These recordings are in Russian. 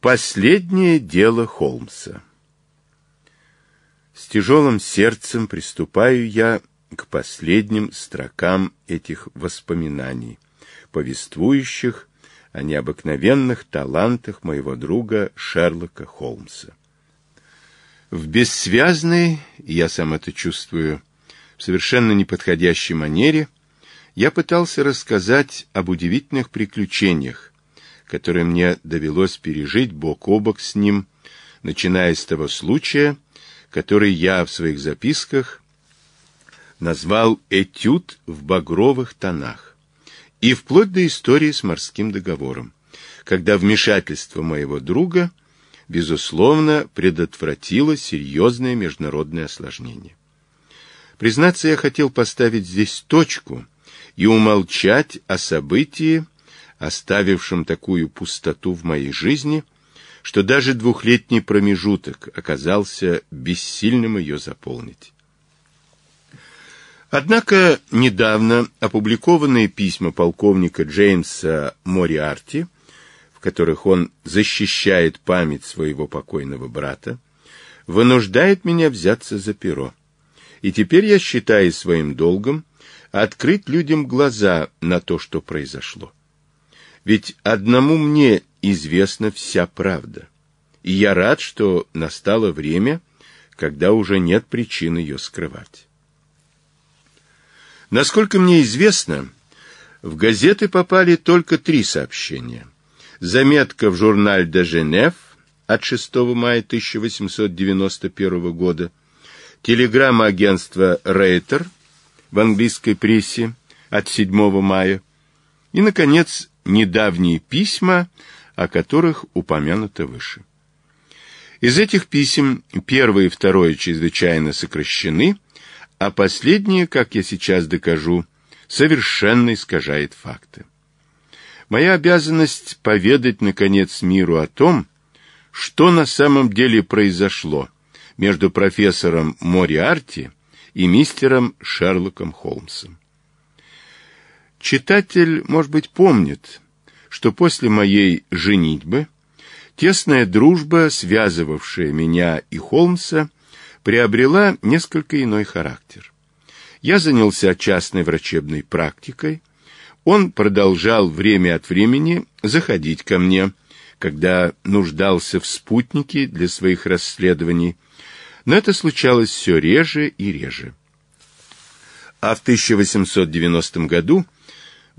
Последнее дело Холмса. С тяжелым сердцем приступаю я к последним строкам этих воспоминаний, повествующих о необыкновенных талантах моего друга Шерлока Холмса. В бессвязной, я сам это чувствую, в совершенно неподходящей манере, я пытался рассказать об удивительных приключениях, которые мне довелось пережить бок о бок с ним, начиная с того случая, который я в своих записках назвал «Этюд в багровых тонах», и вплоть до истории с морским договором, когда вмешательство моего друга, безусловно, предотвратило серьезное международное осложнение. Признаться, я хотел поставить здесь точку и умолчать о событии, оставившим такую пустоту в моей жизни, что даже двухлетний промежуток оказался бессильным ее заполнить. Однако недавно опубликованные письма полковника Джеймса Мориарти, в которых он защищает память своего покойного брата, вынуждает меня взяться за перо. И теперь я считаю своим долгом открыть людям глаза на то, что произошло. Ведь одному мне известна вся правда. И я рад, что настало время, когда уже нет причин ее скрывать. Насколько мне известно, в газеты попали только три сообщения. Заметка в журнале «Де Женев» от 6 мая 1891 года, телеграмма агентства «Рейтер» в английской прессе от 7 мая и, наконец, недавние письма, о которых упомянуто выше. Из этих писем первое и второе чрезвычайно сокращены, а последнее, как я сейчас докажу, совершенно искажает факты. Моя обязанность поведать, наконец, миру о том, что на самом деле произошло между профессором Мориарти и мистером Шерлоком Холмсом. Читатель, может быть, помнит, что после моей «Женитьбы» тесная дружба, связывавшая меня и Холмса, приобрела несколько иной характер. Я занялся частной врачебной практикой. Он продолжал время от времени заходить ко мне, когда нуждался в спутнике для своих расследований, но это случалось все реже и реже. А в 1890 году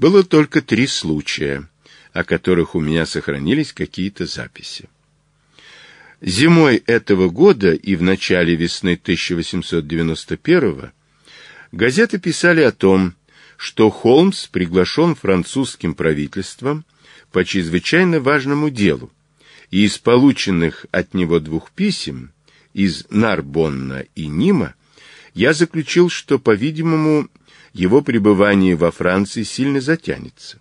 было только три случая, о которых у меня сохранились какие-то записи. Зимой этого года и в начале весны 1891 газеты писали о том, что Холмс приглашен французским правительством по чрезвычайно важному делу, и из полученных от него двух писем из Нарбонна и Нима я заключил, что, по-видимому, его пребывание во Франции сильно затянется.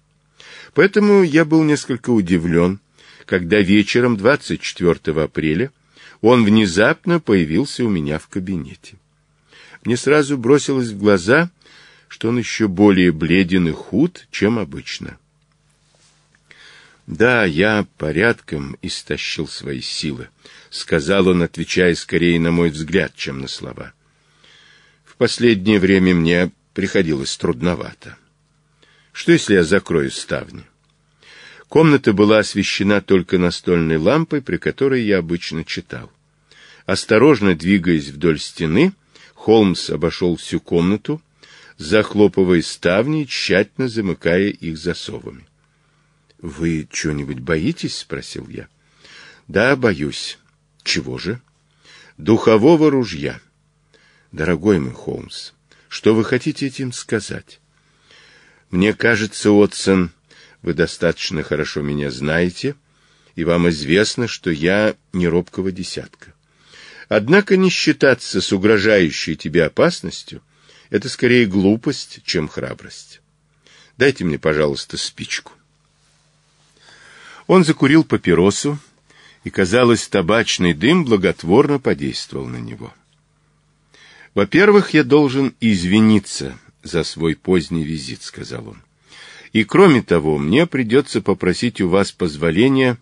Поэтому я был несколько удивлен, когда вечером 24 апреля он внезапно появился у меня в кабинете. Мне сразу бросилось в глаза, что он еще более бледен и худ, чем обычно. «Да, я порядком истощил свои силы», — сказал он, отвечая скорее на мой взгляд, чем на слова. «В последнее время мне приходилось трудновато. Что, если я закрою ставни? Комната была освещена только настольной лампой, при которой я обычно читал. Осторожно двигаясь вдоль стены, Холмс обошел всю комнату, захлопывая ставни, тщательно замыкая их засовами. — Вы чего-нибудь боитесь? — спросил я. — Да, боюсь. — Чего же? — Духового ружья. — Дорогой мой Холмс, что вы хотите этим сказать? Мне кажется, Отсон, вы достаточно хорошо меня знаете, и вам известно, что я не робкого десятка. Однако не считаться с угрожающей тебе опасностью — это скорее глупость, чем храбрость. Дайте мне, пожалуйста, спичку. Он закурил папиросу, и, казалось, табачный дым благотворно подействовал на него. Во-первых, я должен извиниться за свой поздний визит, сказал он. И кроме того, мне придется попросить у вас позволения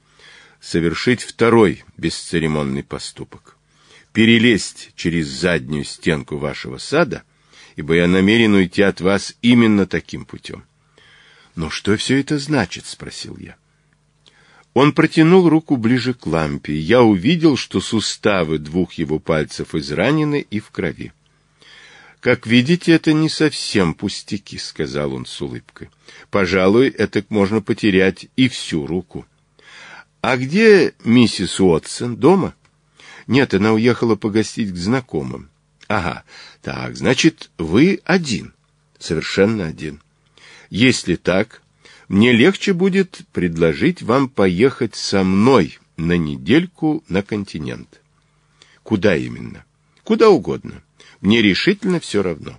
совершить второй бесцеремонный поступок. Перелезть через заднюю стенку вашего сада, ибо я намерен уйти от вас именно таким путем. Но что все это значит? спросил я. Он протянул руку ближе к лампе, я увидел, что суставы двух его пальцев изранены и в крови. «Как видите, это не совсем пустяки», — сказал он с улыбкой. «Пожалуй, это можно потерять и всю руку». «А где миссис Уотсон? Дома?» «Нет, она уехала погостить к знакомым». «Ага, так, значит, вы один, совершенно один. Если так, мне легче будет предложить вам поехать со мной на недельку на континент». «Куда именно?» «Куда угодно». Мне решительно все равно.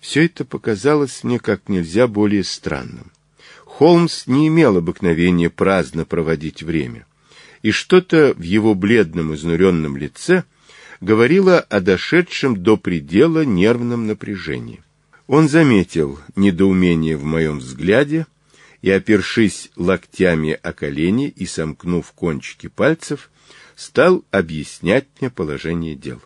Все это показалось мне как нельзя более странным. Холмс не имел обыкновения праздно проводить время, и что-то в его бледном изнуренном лице говорило о дошедшем до предела нервном напряжении. Он заметил недоумение в моем взгляде и, опершись локтями о колени и сомкнув кончики пальцев, стал объяснять мне положение дел.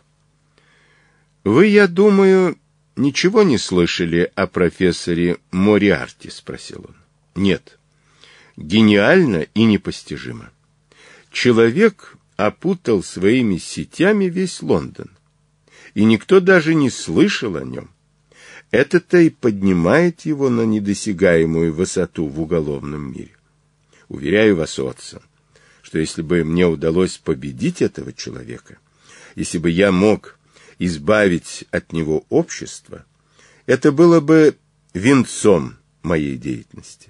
Вы, я думаю, ничего не слышали о профессоре Мориарте, спросил он. Нет. Гениально и непостижимо. Человек опутал своими сетями весь Лондон, и никто даже не слышал о нем. Это-то и поднимает его на недосягаемую высоту в уголовном мире. Уверяю вас, отца, что если бы мне удалось победить этого человека, если бы я мог избавить от него общество, это было бы венцом моей деятельности.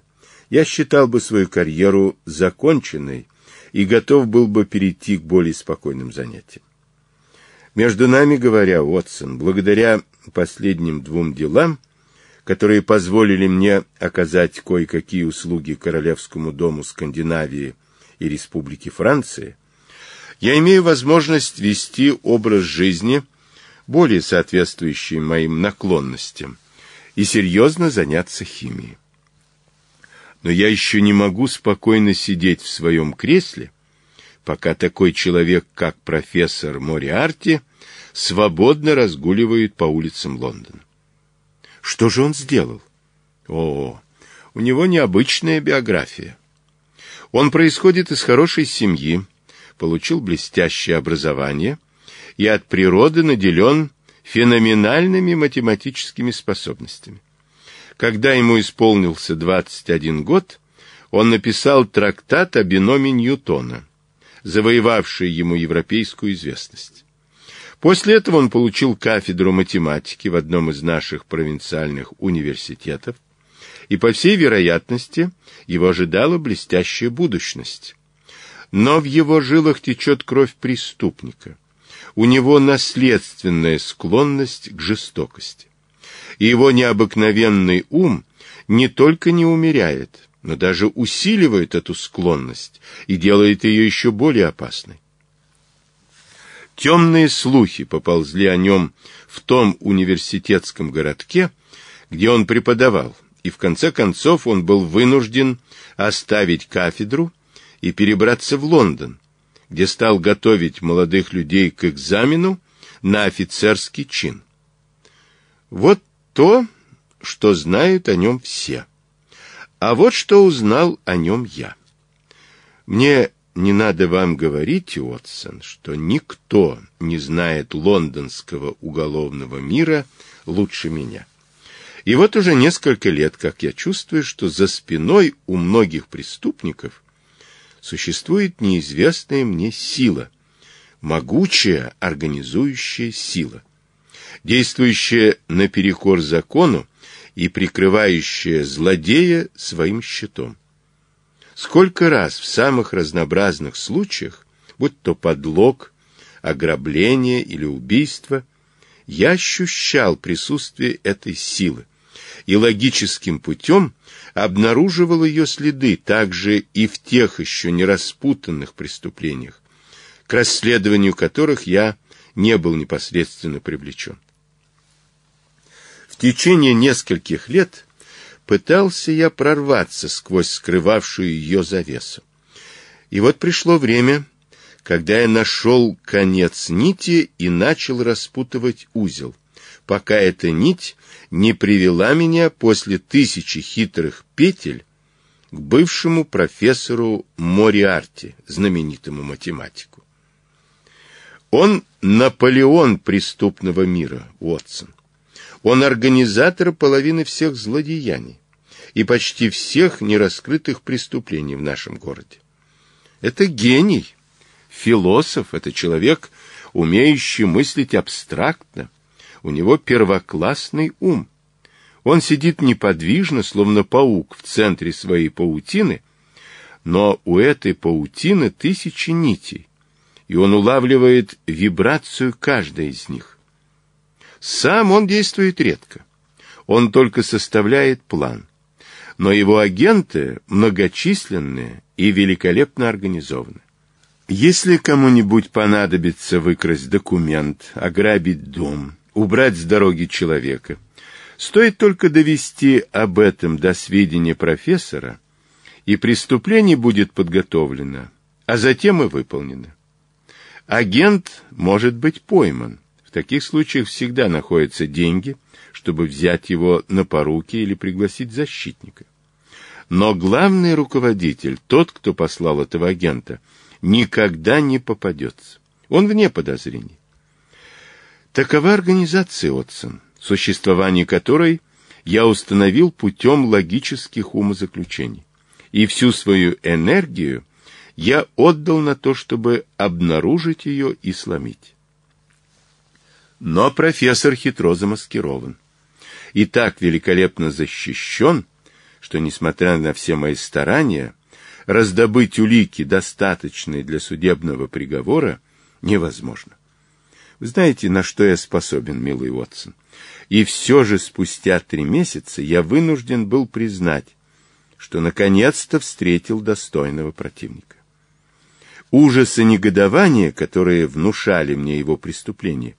Я считал бы свою карьеру законченной и готов был бы перейти к более спокойным занятиям. Между нами говоря, Уотсон, благодаря последним двум делам, которые позволили мне оказать кое-какие услуги Королевскому дому Скандинавии и Республике Франции, я имею возможность вести образ жизни – более соответствующие моим наклонностям, и серьезно заняться химией. Но я еще не могу спокойно сидеть в своем кресле, пока такой человек, как профессор Мориарти, свободно разгуливает по улицам Лондона. Что же он сделал? О, у него необычная биография. Он происходит из хорошей семьи, получил блестящее образование, и от природы наделен феноменальными математическими способностями. Когда ему исполнился 21 год, он написал трактат о биноме Ньютона, завоевавший ему европейскую известность. После этого он получил кафедру математики в одном из наших провинциальных университетов, и, по всей вероятности, его ожидала блестящая будущность. Но в его жилах течет кровь преступника – у него наследственная склонность к жестокости. И его необыкновенный ум не только не умеряет, но даже усиливает эту склонность и делает ее еще более опасной. Темные слухи поползли о нем в том университетском городке, где он преподавал, и в конце концов он был вынужден оставить кафедру и перебраться в Лондон, где стал готовить молодых людей к экзамену на офицерский чин. Вот то, что знают о нем все. А вот что узнал о нем я. Мне не надо вам говорить, Уотсон, что никто не знает лондонского уголовного мира лучше меня. И вот уже несколько лет, как я чувствую, что за спиной у многих преступников существует неизвестная мне сила, могучая организующая сила, действующая наперекор закону и прикрывающая злодея своим щитом. Сколько раз в самых разнообразных случаях, будь то подлог, ограбление или убийство, я ощущал присутствие этой силы, и логическим путем обнаруживал ее следы также и в тех еще не распутанных преступлениях, к расследованию которых я не был непосредственно привлечен. В течение нескольких лет пытался я прорваться сквозь скрывавшую ее завесу. И вот пришло время, когда я нашел конец нити и начал распутывать узел, пока эта нить не привела меня после тысячи хитрых петель к бывшему профессору Мориарти, знаменитому математику. Он Наполеон преступного мира, Уотсон. Он организатор половины всех злодеяний и почти всех нераскрытых преступлений в нашем городе. Это гений, философ, это человек, умеющий мыслить абстрактно, у него первоклассный ум. Он сидит неподвижно, словно паук в центре своей паутины, но у этой паутины тысячи нитей, и он улавливает вибрацию каждой из них. Сам он действует редко. Он только составляет план. Но его агенты многочисленные и великолепно организованы. Если кому-нибудь понадобится выкрасть документ, ограбить дом, убрать с дороги человека. Стоит только довести об этом до сведения профессора, и преступление будет подготовлено, а затем и выполнено. Агент может быть пойман. В таких случаях всегда находятся деньги, чтобы взять его на поруки или пригласить защитника. Но главный руководитель, тот, кто послал этого агента, никогда не попадется. Он вне подозрений. Такова организация Отсон, существование которой я установил путем логических умозаключений. И всю свою энергию я отдал на то, чтобы обнаружить ее и сломить. Но профессор хитро замаскирован. И так великолепно защищен, что, несмотря на все мои старания, раздобыть улики, достаточные для судебного приговора, невозможно. Знаете, на что я способен, милый Уотсон? И все же спустя три месяца я вынужден был признать, что наконец-то встретил достойного противника. Ужас и негодование, которые внушали мне его преступление,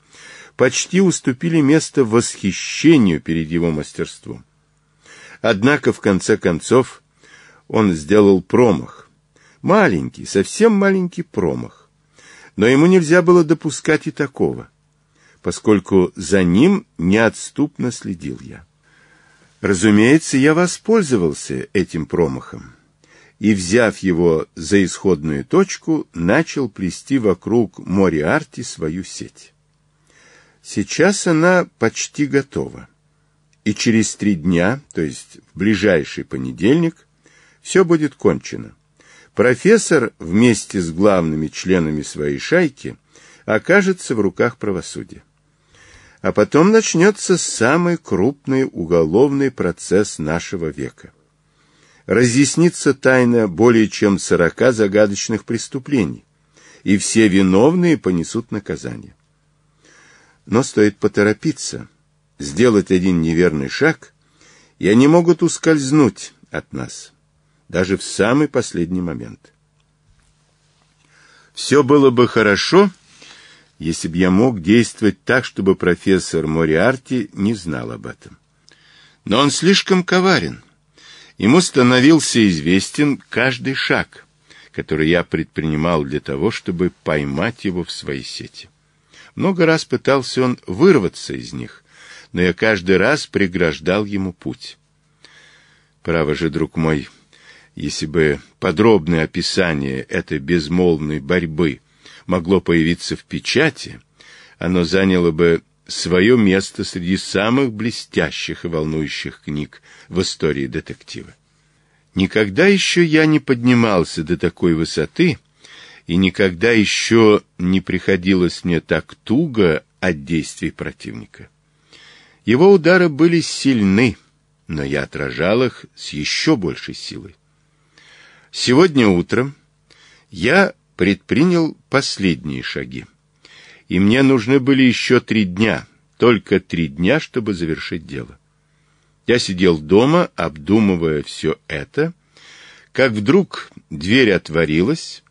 почти уступили место восхищению перед его мастерством. Однако, в конце концов, он сделал промах. Маленький, совсем маленький промах. Но ему нельзя было допускать и такого, поскольку за ним неотступно следил я. Разумеется, я воспользовался этим промахом и, взяв его за исходную точку, начал плести вокруг Мориарти свою сеть. Сейчас она почти готова, и через три дня, то есть в ближайший понедельник, все будет кончено. Профессор вместе с главными членами своей шайки окажется в руках правосудия. А потом начнется самый крупный уголовный процесс нашего века. Разъяснится тайна более чем сорока загадочных преступлений, и все виновные понесут наказание. Но стоит поторопиться, сделать один неверный шаг, и они могут ускользнуть от нас даже в самый последний момент. Все было бы хорошо, если бы я мог действовать так, чтобы профессор Мориарти не знал об этом. Но он слишком коварен. Ему становился известен каждый шаг, который я предпринимал для того, чтобы поймать его в свои сети. Много раз пытался он вырваться из них, но я каждый раз преграждал ему путь. Право же, друг мой, — если бы подробное описание этой безмолвной борьбы могло появиться в печати, оно заняло бы свое место среди самых блестящих и волнующих книг в истории детектива. Никогда еще я не поднимался до такой высоты, и никогда еще не приходилось мне так туго от действий противника. Его удары были сильны, но я отражал их с еще большей силой. Сегодня утром я предпринял последние шаги. И мне нужны были еще три дня, только три дня, чтобы завершить дело. Я сидел дома, обдумывая все это, как вдруг дверь отворилась.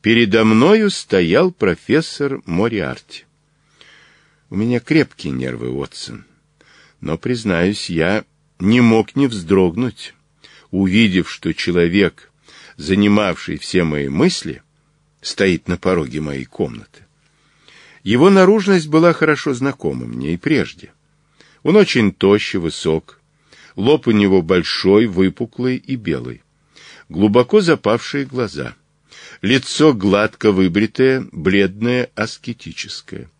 Передо мною стоял профессор Мориарти. У меня крепкие нервы, Уотсон. Но, признаюсь, я не мог не вздрогнуть, увидев, что человек, занимавший все мои мысли, стоит на пороге моей комнаты. Его наружность была хорошо знакома мне и прежде. Он очень тощий, высок, лоб у него большой, выпуклый и белый, глубоко запавшие глаза, лицо гладко выбритое, бледное, аскетическое.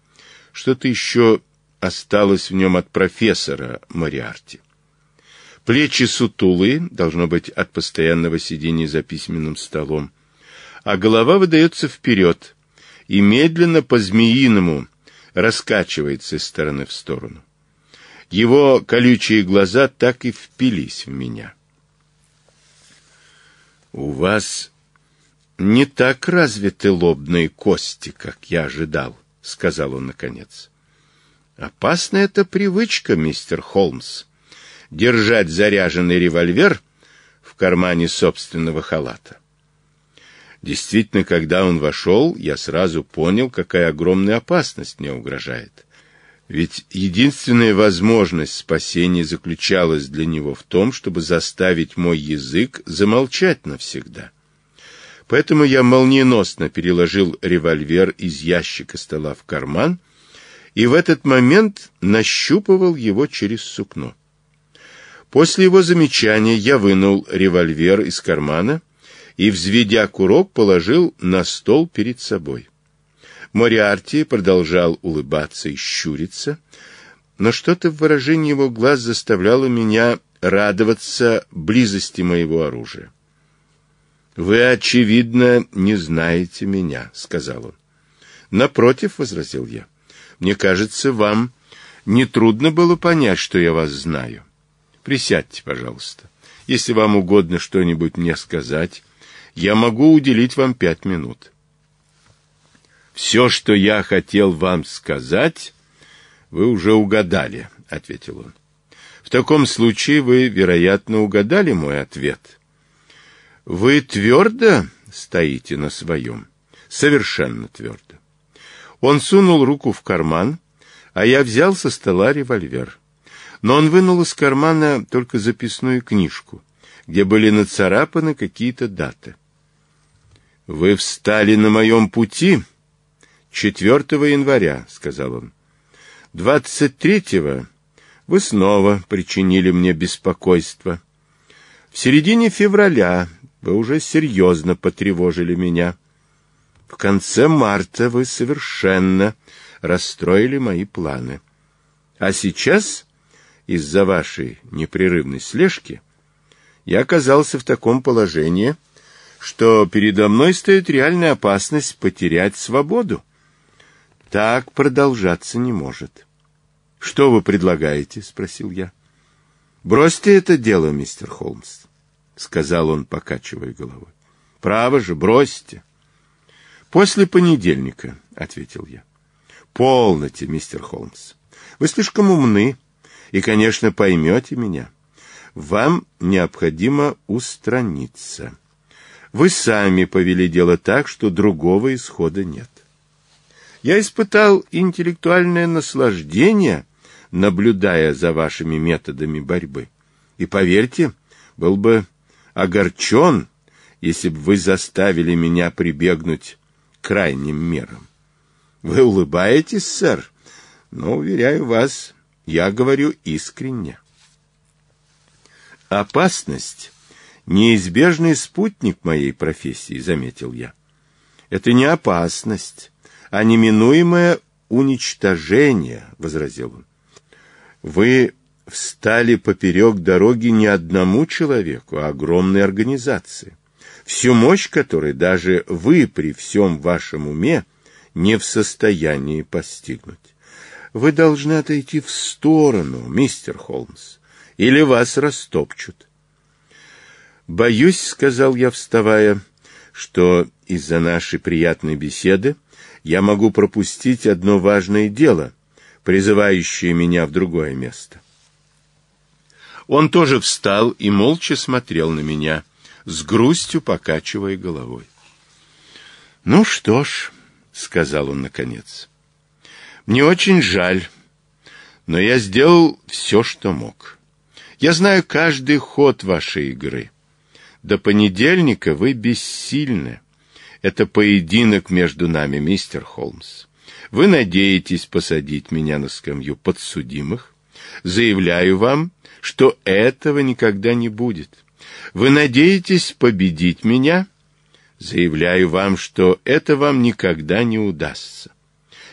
Что-то еще осталось в нем от профессора Мариарти. Плечи сутулы должно быть, от постоянного сидения за письменным столом. А голова выдается вперед и медленно по-змеиному раскачивается из стороны в сторону. Его колючие глаза так и впились в меня. «У вас не так развиты лобные кости, как я ожидал», — сказал он наконец. «Опасна эта привычка, мистер Холмс» держать заряженный револьвер в кармане собственного халата. Действительно, когда он вошел, я сразу понял, какая огромная опасность мне угрожает. Ведь единственная возможность спасения заключалась для него в том, чтобы заставить мой язык замолчать навсегда. Поэтому я молниеносно переложил револьвер из ящика стола в карман и в этот момент нащупывал его через сукно. После его замечания я вынул револьвер из кармана и, взведя курок, положил на стол перед собой. Мориарти продолжал улыбаться и щуриться, но что-то в выражении его глаз заставляло меня радоваться близости моего оружия. «Вы, очевидно, не знаете меня», — сказал он. «Напротив», — возразил я, — «мне кажется, вам нетрудно было понять, что я вас знаю». Присядьте, пожалуйста. Если вам угодно что-нибудь мне сказать, я могу уделить вам пять минут. Все, что я хотел вам сказать, вы уже угадали, — ответил он. В таком случае вы, вероятно, угадали мой ответ. Вы твердо стоите на своем? Совершенно твердо. Он сунул руку в карман, а я взял со стола револьвер но он вынул из кармана только записную книжку, где были нацарапаны какие-то даты. «Вы встали на моем пути 4 января», — сказал он. «23-го вы снова причинили мне беспокойство. В середине февраля вы уже серьезно потревожили меня. В конце марта вы совершенно расстроили мои планы. А сейчас из-за вашей непрерывной слежки, я оказался в таком положении, что передо мной стоит реальная опасность потерять свободу. Так продолжаться не может. Что вы предлагаете? спросил я. Бросьте это дело, мистер Холмс, сказал он, покачивая головой. Право же, бросьте. После понедельника, ответил я. Полноте, мистер Холмс. Вы слишком умны, и, конечно, поймете меня. Вам необходимо устраниться. Вы сами повели дело так, что другого исхода нет. Я испытал интеллектуальное наслаждение, наблюдая за вашими методами борьбы. И поверьте, был бы огорчен, если бы вы заставили меня прибегнуть к крайним мерам. Вы улыбаетесь, сэр, но, уверяю вас, я говорю искренне. Опасность — неизбежный спутник моей профессии, заметил я. Это не опасность, а неминуемое уничтожение, возразил он. Вы встали поперек дороги не одному человеку, а огромной организации, всю мощь которой даже вы при всем вашем уме не в состоянии постигнуть вы должны отойти в сторону, мистер Холмс, или вас растопчут. Боюсь, сказал я, вставая, что из-за нашей приятной беседы я могу пропустить одно важное дело, призывающее меня в другое место. Он тоже встал и молча смотрел на меня, с грустью покачивая головой. Ну что ж, сказал он наконец. Мне очень жаль, но я сделал все, что мог. Я знаю каждый ход вашей игры. До понедельника вы бессильны. Это поединок между нами, мистер Холмс. Вы надеетесь посадить меня на скамью подсудимых? Заявляю вам, что этого никогда не будет. Вы надеетесь победить меня? Заявляю вам, что это вам никогда не удастся.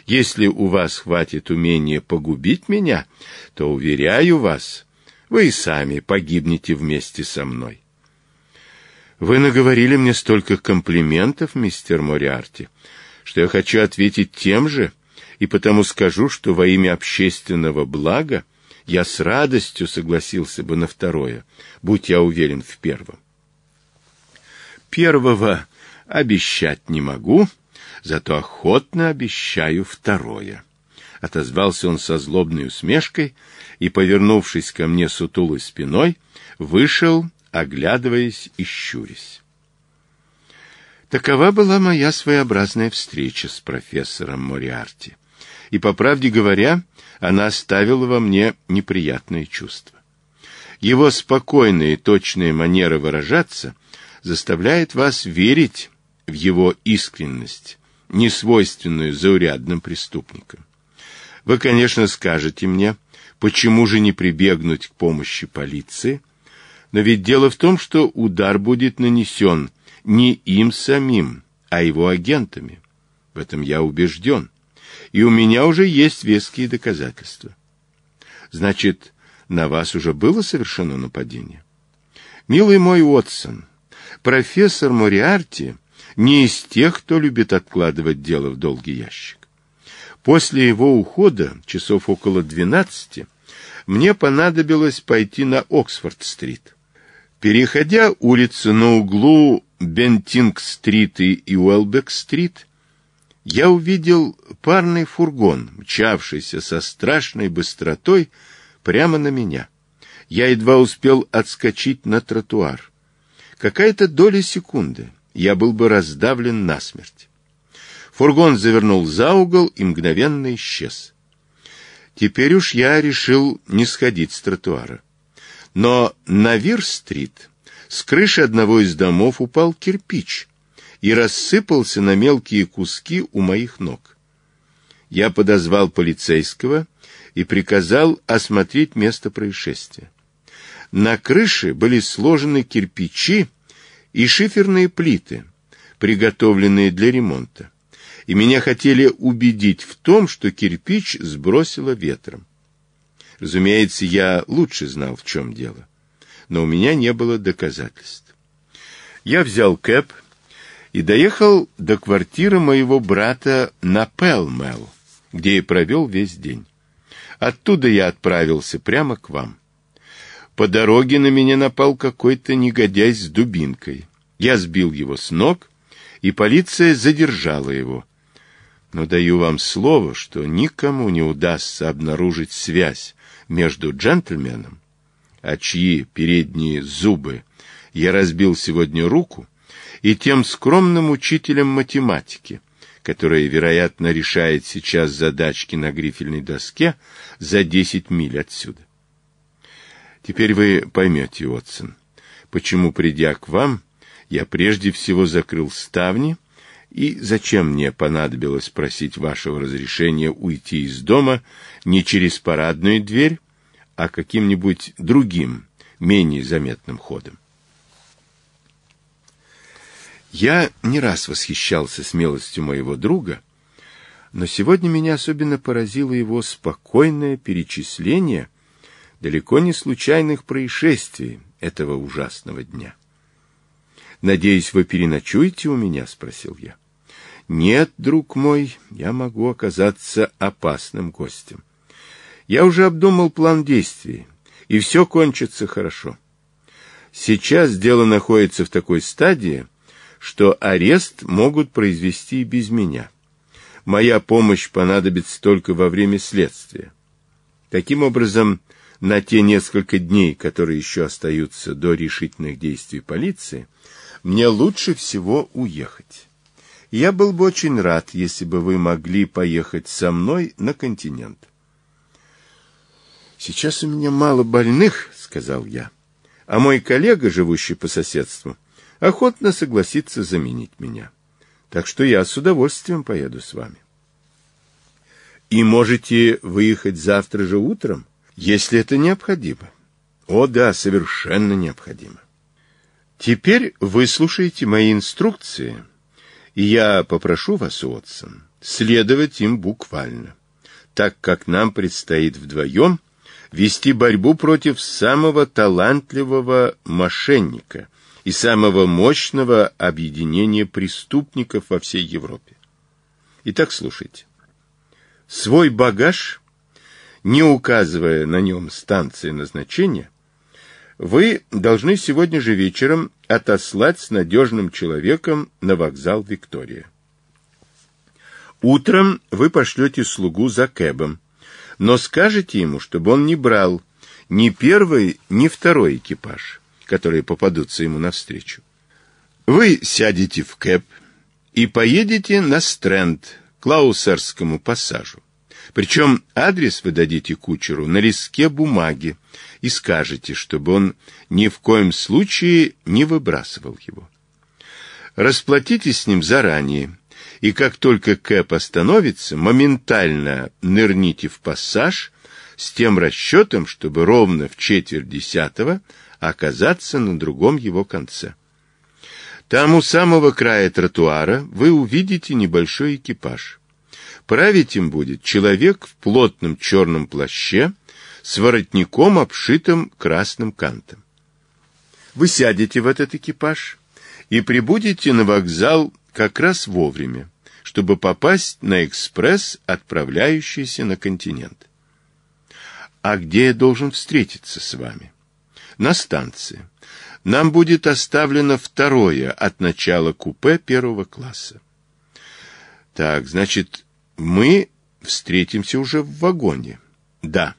Если у вас хватит умения погубить меня, то, уверяю вас, вы и сами погибнете вместе со мной. Вы наговорили мне столько комплиментов, мистер Мориарти, что я хочу ответить тем же, и потому скажу, что во имя общественного блага я с радостью согласился бы на второе, будь я уверен в первом. Первого обещать не могу, — Зато охотно обещаю второе. Отозвался он со злобной усмешкой и, повернувшись ко мне сутулой спиной, вышел, оглядываясь и щурясь. Такова была моя своеобразная встреча с профессором Мориарти. И, по правде говоря, она оставила во мне неприятные чувства. Его спокойные, и точная манера выражаться заставляет вас верить в его искренность, несвойственную заурядным преступникам. Вы, конечно, скажете мне, почему же не прибегнуть к помощи полиции? Но ведь дело в том, что удар будет нанесен не им самим, а его агентами. В этом я убежден. И у меня уже есть веские доказательства. Значит, на вас уже было совершено нападение? Милый мой Уотсон, профессор Мориарти не из тех, кто любит откладывать дело в долгий ящик. После его ухода, часов около двенадцати, мне понадобилось пойти на Оксфорд-стрит. Переходя улицу на углу Бентинг-стрит и Уэлбек-стрит, я увидел парный фургон, мчавшийся со страшной быстротой прямо на меня. Я едва успел отскочить на тротуар. Какая-то доля секунды, я был бы раздавлен насмерть. Фургон завернул за угол и мгновенно исчез. Теперь уж я решил не сходить с тротуара. Но на Вир-стрит с крыши одного из домов упал кирпич и рассыпался на мелкие куски у моих ног. Я подозвал полицейского и приказал осмотреть место происшествия. На крыше были сложены кирпичи, и шиферные плиты, приготовленные для ремонта, и меня хотели убедить в том, что кирпич сбросило ветром. Разумеется, я лучше знал, в чем дело, но у меня не было доказательств. Я взял кэп и доехал до квартиры моего брата на Пелмел, где и провел весь день. Оттуда я отправился прямо к вам. По дороге на меня напал какой-то негодяй с дубинкой. Я сбил его с ног, и полиция задержала его. Но даю вам слово, что никому не удастся обнаружить связь между джентльменом, а чьи передние зубы я разбил сегодня руку, и тем скромным учителем математики, который, вероятно, решает сейчас задачки на грифельной доске за десять миль отсюда. Теперь вы поймете, Отсон, почему, придя к вам, я прежде всего закрыл ставни, и зачем мне понадобилось просить вашего разрешения уйти из дома не через парадную дверь, а каким-нибудь другим, менее заметным ходом. Я не раз восхищался смелостью моего друга, но сегодня меня особенно поразило его спокойное перечисление — далеко не случайных происшествий этого ужасного дня. «Надеюсь, вы переночуете у меня?» — спросил я. «Нет, друг мой, я могу оказаться опасным гостем. Я уже обдумал план действий, и все кончится хорошо. Сейчас дело находится в такой стадии, что арест могут произвести и без меня. Моя помощь понадобится только во время следствия. Таким образом, на те несколько дней, которые еще остаются до решительных действий полиции, мне лучше всего уехать. Я был бы очень рад, если бы вы могли поехать со мной на континент. «Сейчас у меня мало больных», — сказал я, — «а мой коллега, живущий по соседству, охотно согласится заменить меня. Так что я с удовольствием поеду с вами». «И можете выехать завтра же утром?» если это необходимо. О да, совершенно необходимо. Теперь выслушайте мои инструкции, и я попрошу вас, Уотсон, следовать им буквально, так как нам предстоит вдвоем вести борьбу против самого талантливого мошенника и самого мощного объединения преступников во всей Европе. Итак, слушайте. Свой багаж не указывая на нем станции назначения, вы должны сегодня же вечером отослать с надежным человеком на вокзал Виктория. Утром вы пошлете слугу за кэбом, но скажете ему, чтобы он не брал ни первый, ни второй экипаж, которые попадутся ему навстречу. Вы сядете в кэб и поедете на Стрэнд, к Лаусерскому пассажу. Причем адрес вы дадите кучеру на листке бумаги и скажете, чтобы он ни в коем случае не выбрасывал его. Расплатитесь с ним заранее, и как только Кэп остановится, моментально нырните в пассаж с тем расчетом, чтобы ровно в четверть десятого оказаться на другом его конце. Там у самого края тротуара вы увидите небольшой экипаж. Править им будет человек в плотном черном плаще с воротником, обшитым красным кантом. Вы сядете в этот экипаж и прибудете на вокзал как раз вовремя, чтобы попасть на экспресс, отправляющийся на континент. А где я должен встретиться с вами? На станции. Нам будет оставлено второе от начала купе первого класса. Так, значит, мы встретимся уже в вагоне. Да.